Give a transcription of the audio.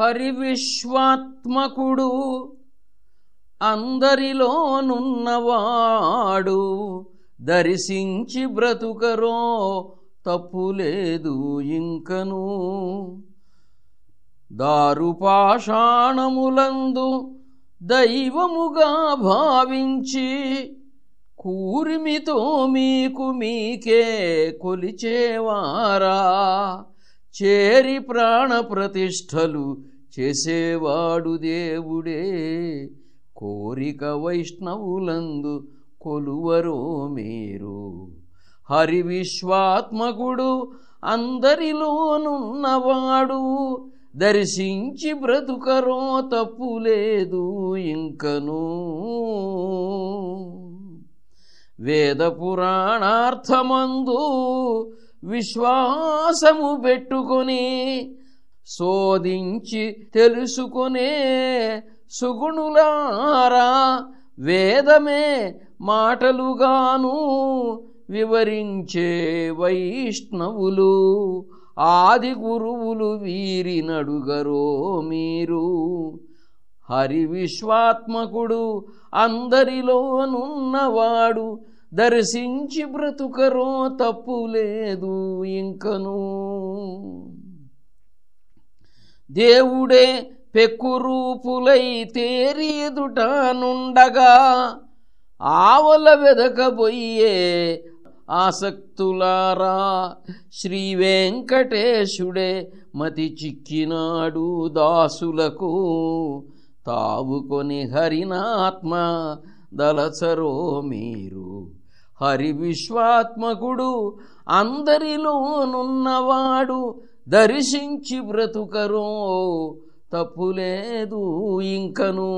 హరి విశ్వాత్మకుడు అందరిలోనున్నవాడు దర్శించి బ్రతుకరో తప్పులేదు ఇంకను. దారుపాషాణములందు దైవముగా భావించి కూరిమితో మీకు మీకే కొలిచేవారా? చేరి ప్రాణ ప్రతిష్టలు చేసేవాడు దేవుడే. కోరిక వైష్ణవులందు కొలువరో మీరు. హరి విశ్వాత్మకుడు అందరిలోనున్నవాడు. దర్శించి బ్రతుకరో తప్పు లేదు ఇంకను. వేద పురాణార్థమందు విశ్వాసము పెట్టుకొని శోధించి తెలుసుకునే సుగుణులారా వేదమే మాటలుగాను వివరించే వైష్ణవులు ఆది గురువులు వీరి నడుగరో మీరు. హరి విశ్వాత్మకుడు అందరిలోనున్నవాడు దర్శించి బ్రతుకరో తప్పు లేదు ఇంకను. దేవుడే పెక్కురూపులై తేరి ఆవల వెదకబోయే ఆసక్తులారా. శ్రీ వెంకటేశుడే మతి చిక్కినాడు దాసులకు. తావుకొని హరినాత్మ దలచరో మీరు. హరి విశ్వాత్మకుడు అందరిలోనున్నవాడు దర్శించి బ్రతుకరో తప్పులేదు ఇంకనూ.